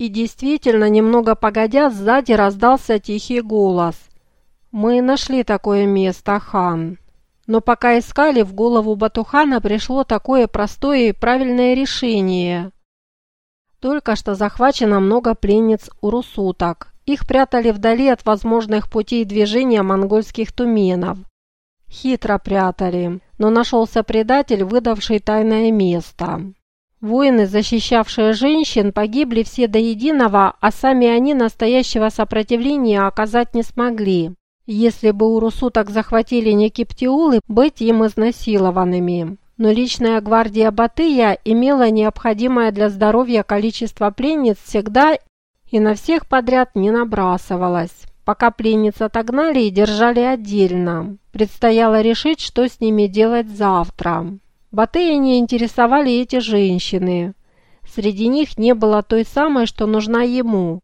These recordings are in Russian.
И действительно, немного погодя, сзади раздался тихий голос. «Мы нашли такое место, хан». Но пока искали, в голову Батухана пришло такое простое и правильное решение. Только что захвачено много пленниц урусуток. Их прятали вдали от возможных путей движения монгольских туменов. Хитро прятали, но нашелся предатель, выдавший тайное место. Воины, защищавшие женщин, погибли все до единого, а сами они настоящего сопротивления оказать не смогли. Если бы у русуток захватили не киптиулы, быть им изнасилованными. Но личная гвардия Батыя имела необходимое для здоровья количество пленниц всегда и на всех подряд не набрасывалась. Пока пленниц отогнали и держали отдельно. Предстояло решить, что с ними делать завтра. Батыя не интересовали эти женщины. Среди них не было той самой, что нужна ему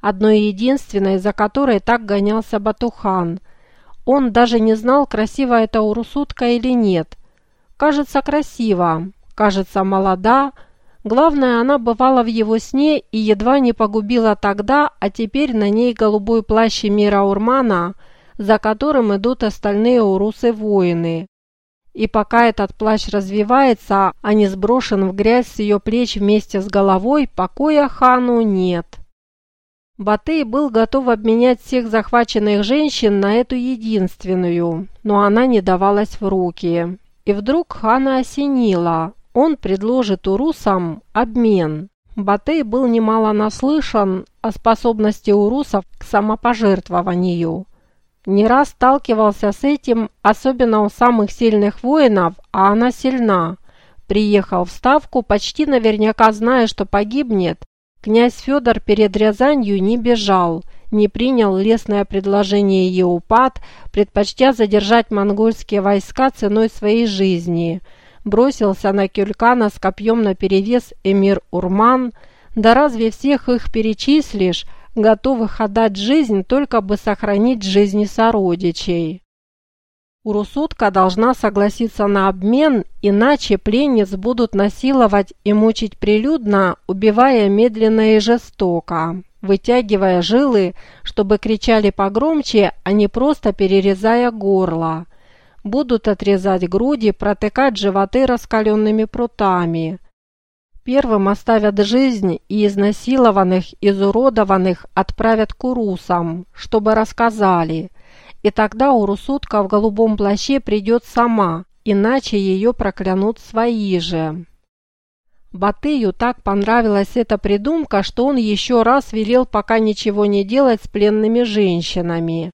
одной единственной, за которой так гонялся Батухан. Он даже не знал, красива это урусутка или нет. Кажется, красиво, кажется, молода. Главное, она бывала в его сне и едва не погубила тогда, а теперь на ней голубой плащ мира Урмана, за которым идут остальные урусы-воины. И пока этот плащ развивается, а не сброшен в грязь с ее плеч вместе с головой, покоя хану нет. Батый был готов обменять всех захваченных женщин на эту единственную, но она не давалась в руки. И вдруг хана осенила. Он предложит урусам обмен. Батей был немало наслышан о способности урусов к самопожертвованию. Не раз сталкивался с этим, особенно у самых сильных воинов, а она сильна. Приехал в Ставку, почти наверняка зная, что погибнет, Князь Федор перед Рязанью не бежал, не принял лестное предложение Еупат, предпочтя задержать монгольские войска ценой своей жизни. Бросился на Кюлькана с копьем наперевес эмир Урман. Да разве всех их перечислишь, готовых отдать жизнь, только бы сохранить жизни сородичей? Урусутка должна согласиться на обмен, иначе пленниц будут насиловать и мучить прилюдно, убивая медленно и жестоко, вытягивая жилы, чтобы кричали погромче, а не просто перерезая горло. Будут отрезать груди, протыкать животы раскаленными прутами. Первым оставят жизнь и изнасилованных, изуродованных отправят к урусам, чтобы рассказали – и тогда Урусутка в голубом плаще придет сама, иначе ее проклянут свои же. Батыю так понравилась эта придумка, что он еще раз велел пока ничего не делать с пленными женщинами,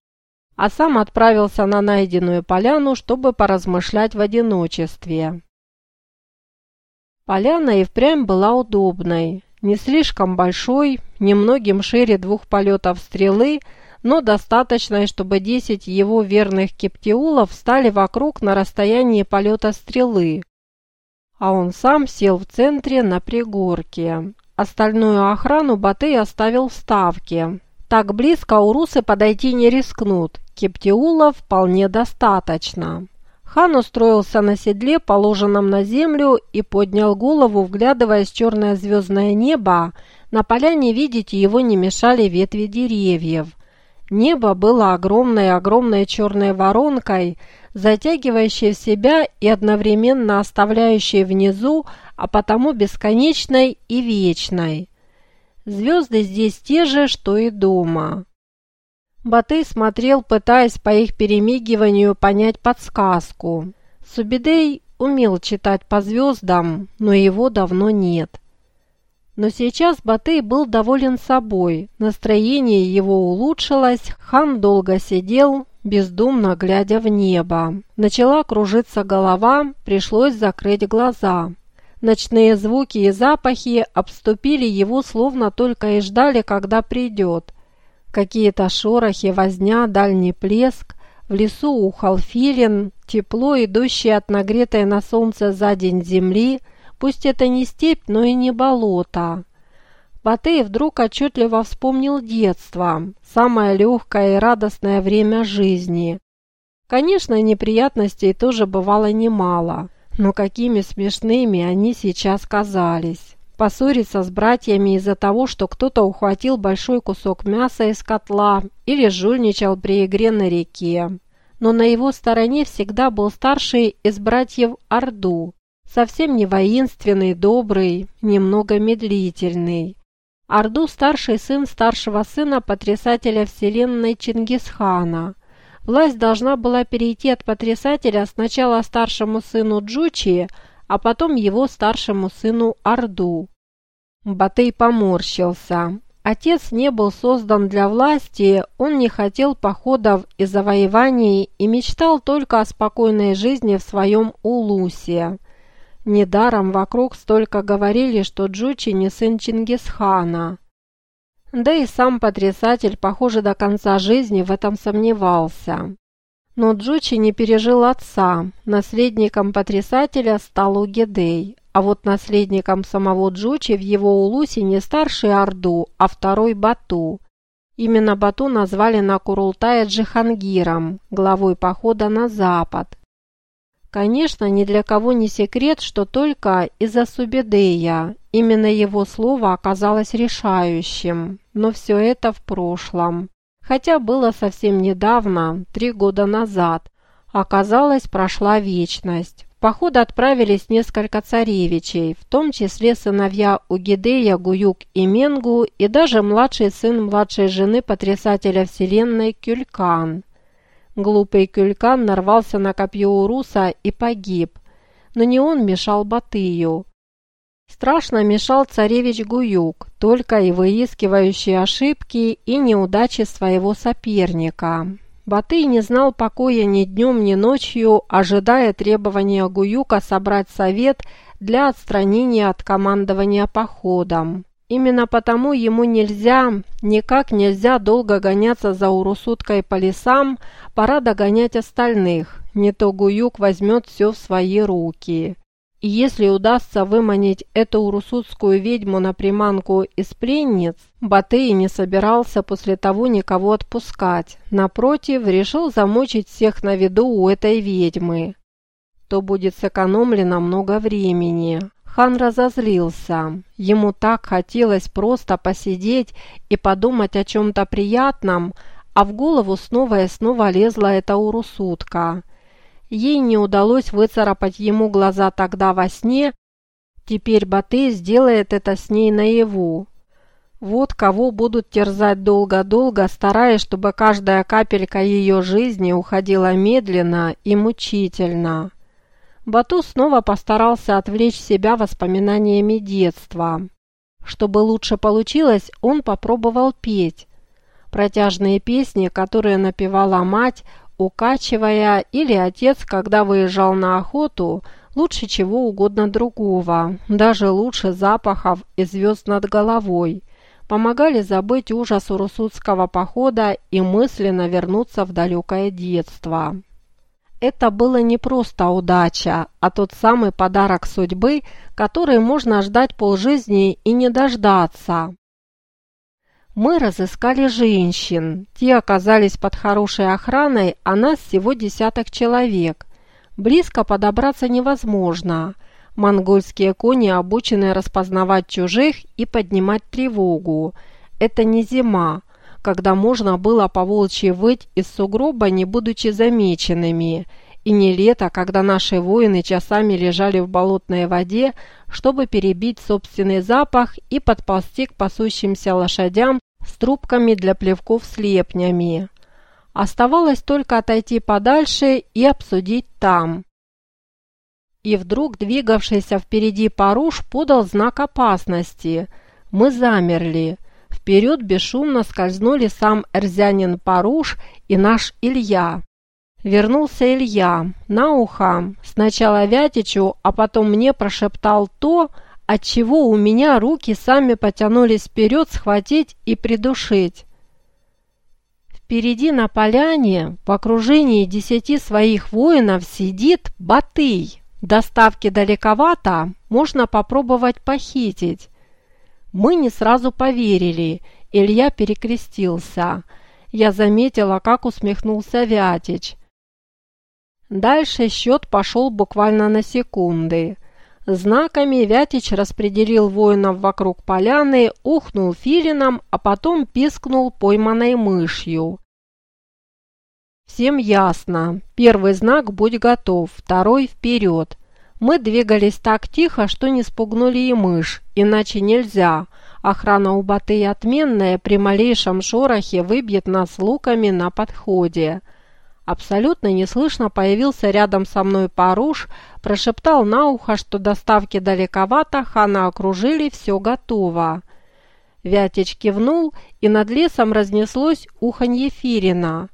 а сам отправился на найденную поляну, чтобы поразмышлять в одиночестве. Поляна и впрямь была удобной, не слишком большой, немногим шире двух полетов стрелы – но достаточной, чтобы 10 его верных кептиулов стали вокруг на расстоянии полета стрелы. А он сам сел в центре на пригорке. Остальную охрану Батый оставил в ставке. Так близко урусы подойти не рискнут, кептиулов вполне достаточно. Хан устроился на седле, положенном на землю, и поднял голову, вглядываясь в черное звездное небо. На поляне видеть его не мешали ветви деревьев. Небо было огромной-огромной черной воронкой, затягивающей в себя и одновременно оставляющей внизу, а потому бесконечной и вечной. Звезды здесь те же, что и дома. Батый смотрел, пытаясь по их перемигиванию понять подсказку. Субидей умел читать по звездам, но его давно нет. Но сейчас Батый был доволен собой, настроение его улучшилось, хан долго сидел, бездумно глядя в небо. Начала кружиться голова, пришлось закрыть глаза. Ночные звуки и запахи обступили его, словно только и ждали, когда придет. Какие-то шорохи, возня, дальний плеск. В лесу ухал филин, тепло, идущее от нагретой на солнце за день земли – Пусть это не степь, но и не болото. Батый вдруг отчетливо вспомнил детство, самое легкое и радостное время жизни. Конечно, неприятностей тоже бывало немало, но какими смешными они сейчас казались. Поссориться с братьями из-за того, что кто-то ухватил большой кусок мяса из котла или жульничал при игре на реке. Но на его стороне всегда был старший из братьев Орду, совсем не воинственный, добрый, немного медлительный. Орду – старший сын старшего сына потрясателя вселенной Чингисхана. Власть должна была перейти от потрясателя сначала старшему сыну Джучи, а потом его старшему сыну Орду. Батый поморщился. Отец не был создан для власти, он не хотел походов и завоеваний и мечтал только о спокойной жизни в своем Улусе. Недаром вокруг столько говорили, что Джучи не сын Чингисхана. Да и сам потрясатель, похоже, до конца жизни в этом сомневался. Но Джучи не пережил отца. Наследником потрясателя стал Угедей. А вот наследником самого Джучи в его улусе не старший Орду, а второй Бату. Именно Бату назвали на Курултае Джихангиром, главой похода на запад. Конечно, ни для кого не секрет, что только из-за Субедея. Именно его слово оказалось решающим. Но все это в прошлом хотя было совсем недавно, три года назад. Оказалось, прошла вечность. В поход отправились несколько царевичей, в том числе сыновья Угидея, Гуюк и Менгу и даже младший сын младшей жены потрясателя вселенной Кюлькан. Глупый Кюлькан нарвался на копье Уруса и погиб, но не он мешал Батыю. Страшно мешал царевич Гуюк, только и выискивающий ошибки и неудачи своего соперника. Батый не знал покоя ни днем, ни ночью, ожидая требования Гуюка собрать совет для отстранения от командования походом. Именно потому ему нельзя, никак нельзя долго гоняться за Урусуткой по лесам, пора догонять остальных, не то Гуюк возьмет все в свои руки. И если удастся выманить эту урусутскую ведьму на приманку из пленниц, Батый не собирался после того никого отпускать. Напротив, решил замучить всех на виду у этой ведьмы. То будет сэкономлено много времени. Хан разозлился. Ему так хотелось просто посидеть и подумать о чем-то приятном, а в голову снова и снова лезла эта урусутка. Ей не удалось выцарапать ему глаза тогда во сне, теперь Батый сделает это с ней наяву. Вот кого будут терзать долго-долго, стараясь, чтобы каждая капелька ее жизни уходила медленно и мучительно. Бату снова постарался отвлечь себя воспоминаниями детства. Чтобы лучше получилось, он попробовал петь. Протяжные песни, которые напевала мать, укачивая, или отец, когда выезжал на охоту, лучше чего угодно другого, даже лучше запахов и звезд над головой, помогали забыть ужас урусутского похода и мысленно вернуться в далекое детство. Это было не просто удача, а тот самый подарок судьбы, который можно ждать полжизни и не дождаться. Мы разыскали женщин. Те оказались под хорошей охраной, а нас всего десяток человек. Близко подобраться невозможно. Монгольские кони обучены распознавать чужих и поднимать тревогу. Это не зима, когда можно было по волчьи выть из сугроба, не будучи замеченными. И не лето, когда наши воины часами лежали в болотной воде, чтобы перебить собственный запах и подползти к пасущимся лошадям с трубками для плевков с лепнями. Оставалось только отойти подальше и обсудить там. И вдруг двигавшийся впереди Паруш подал знак опасности. Мы замерли. Вперед бесшумно скользнули сам Эрзянин Паруш и наш Илья. Вернулся Илья. На ухо. Сначала Вятичу, а потом мне прошептал то, отчего у меня руки сами потянулись вперед схватить и придушить. Впереди на поляне, в окружении десяти своих воинов, сидит Батый. Доставки далековато, можно попробовать похитить. Мы не сразу поверили, Илья перекрестился. Я заметила, как усмехнулся Вятич. Дальше счет пошел буквально на секунды – Знаками Вятич распределил воинов вокруг поляны, ухнул филином, а потом пискнул пойманной мышью. Всем ясно. Первый знак «Будь готов», второй «Вперед». Мы двигались так тихо, что не спугнули и мышь, иначе нельзя. Охрана у Батыя отменная, при малейшем шорохе выбьет нас луками на подходе. Абсолютно неслышно появился рядом со мной Паруш, прошептал на ухо, что доставки далековато, хана окружили, все готово. Вятич кивнул, и над лесом разнеслось уханье Фирина.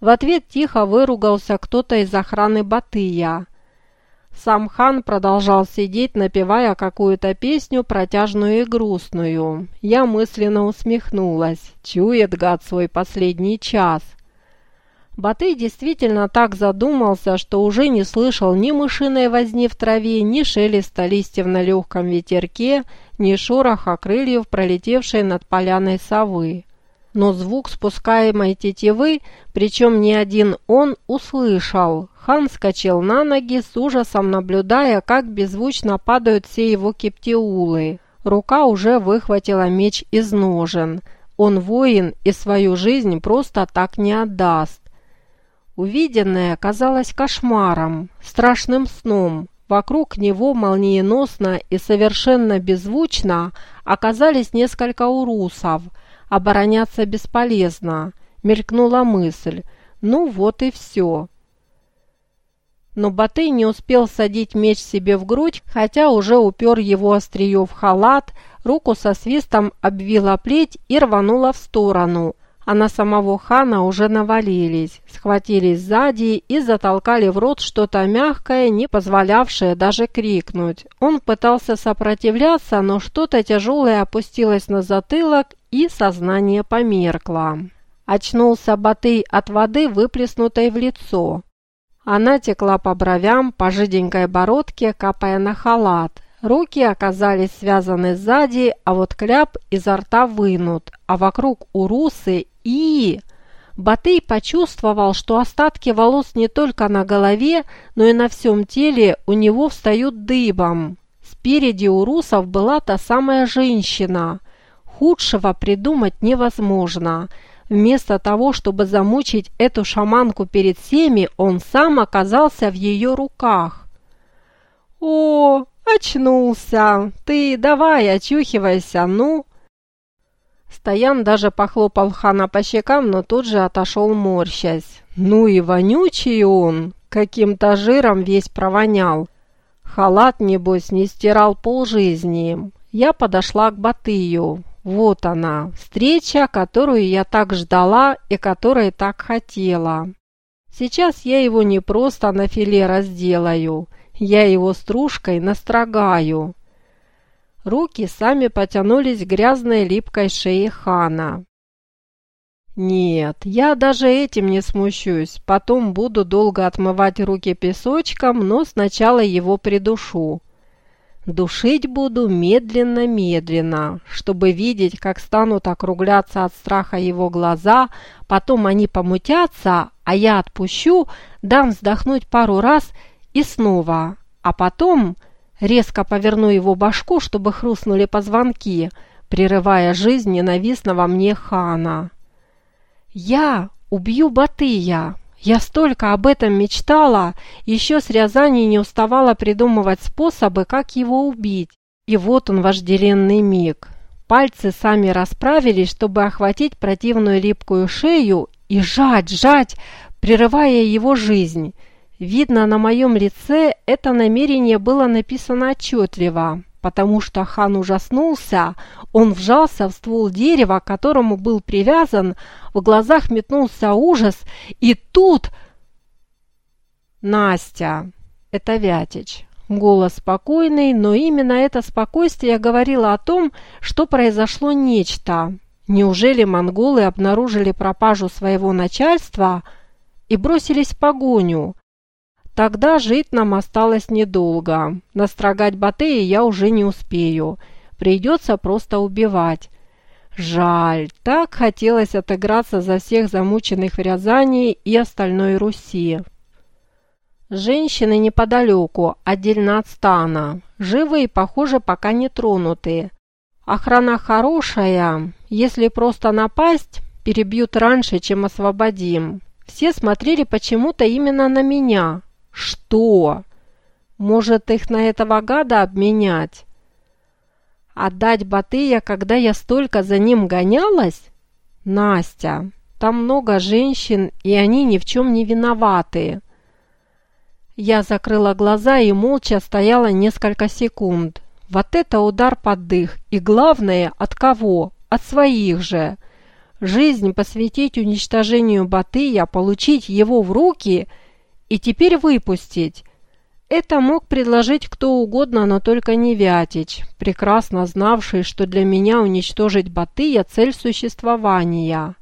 В ответ тихо выругался кто-то из охраны Батыя. Сам хан продолжал сидеть, напевая какую-то песню, протяжную и грустную. Я мысленно усмехнулась. Чует гад свой последний час. Батый действительно так задумался, что уже не слышал ни мышиной возни в траве, ни шелеста листьев на легком ветерке, ни шороха крыльев, пролетевшей над поляной совы. Но звук спускаемой тетивы, причем не один он, услышал. Хан скачал на ноги, с ужасом наблюдая, как беззвучно падают все его кептиулы. Рука уже выхватила меч из ножен. Он воин и свою жизнь просто так не отдаст. Увиденное казалось кошмаром, страшным сном. Вокруг него молниеносно и совершенно беззвучно оказались несколько урусов. Обороняться бесполезно. Мелькнула мысль. Ну вот и все. Но Батый не успел садить меч себе в грудь, хотя уже упер его острие в халат, руку со свистом обвила плеть и рванула в сторону, а на самого хана уже навалились, схватились сзади и затолкали в рот что-то мягкое, не позволявшее даже крикнуть. Он пытался сопротивляться, но что-то тяжелое опустилось на затылок, и сознание померкло. Очнулся Батый от воды, выплеснутой в лицо. Она текла по бровям, по жиденькой бородке, капая на халат. Руки оказались связаны сзади, а вот кляп изо рта вынут, а вокруг урусы и... Батый почувствовал, что остатки волос не только на голове, но и на всем теле у него встают дыбом. Спереди у русов была та самая женщина. Худшего придумать невозможно – Вместо того, чтобы замучить эту шаманку перед всеми, он сам оказался в ее руках. «О, очнулся! Ты давай, очухивайся, ну!» Стоян даже похлопал хана по щекам, но тут же отошел морщась. «Ну и вонючий он! Каким-то жиром весь провонял. Халат, небось, не стирал полжизни. Я подошла к Батыю. Вот она, встреча, которую я так ждала и которой так хотела. Сейчас я его не просто на филе разделаю, я его стружкой настрогаю. Руки сами потянулись к грязной липкой шее хана. Нет, я даже этим не смущусь. Потом буду долго отмывать руки песочком, но сначала его придушу. Душить буду медленно-медленно, чтобы видеть, как станут округляться от страха его глаза, потом они помутятся, а я отпущу, дам вздохнуть пару раз и снова, а потом резко поверну его башку, чтобы хрустнули позвонки, прерывая жизнь ненавистного мне хана. «Я убью Батыя!» Я столько об этом мечтала, еще с Рязани не уставала придумывать способы, как его убить. И вот он, вожделенный миг. Пальцы сами расправились, чтобы охватить противную липкую шею и жать, жать, прерывая его жизнь. Видно, на моем лице это намерение было написано отчетливо потому что хан ужаснулся, он вжался в ствол дерева, к которому был привязан, в глазах метнулся ужас, и тут... Настя, это Вятич. Голос спокойный, но именно это спокойствие говорило о том, что произошло нечто. Неужели монголы обнаружили пропажу своего начальства и бросились в погоню? Тогда жить нам осталось недолго. Настрогать Батея я уже не успею. Придется просто убивать. Жаль, так хотелось отыграться за всех замученных в Рязани и остальной Руси. Женщины неподалеку, отдельно от стана. Живые, похоже, пока не тронутые. Охрана хорошая. Если просто напасть, перебьют раньше, чем освободим. Все смотрели почему-то именно на меня. Что? Может, их на этого гада обменять? Отдать Батыя, когда я столько за ним гонялась? Настя, там много женщин, и они ни в чем не виноваты. Я закрыла глаза и молча стояла несколько секунд. Вот это удар под дых. И главное, от кого? От своих же. Жизнь посвятить уничтожению Батыя, получить его в руки и теперь выпустить. Это мог предложить кто угодно, но только не Вятич, прекрасно знавший, что для меня уничтожить Батыя – цель существования.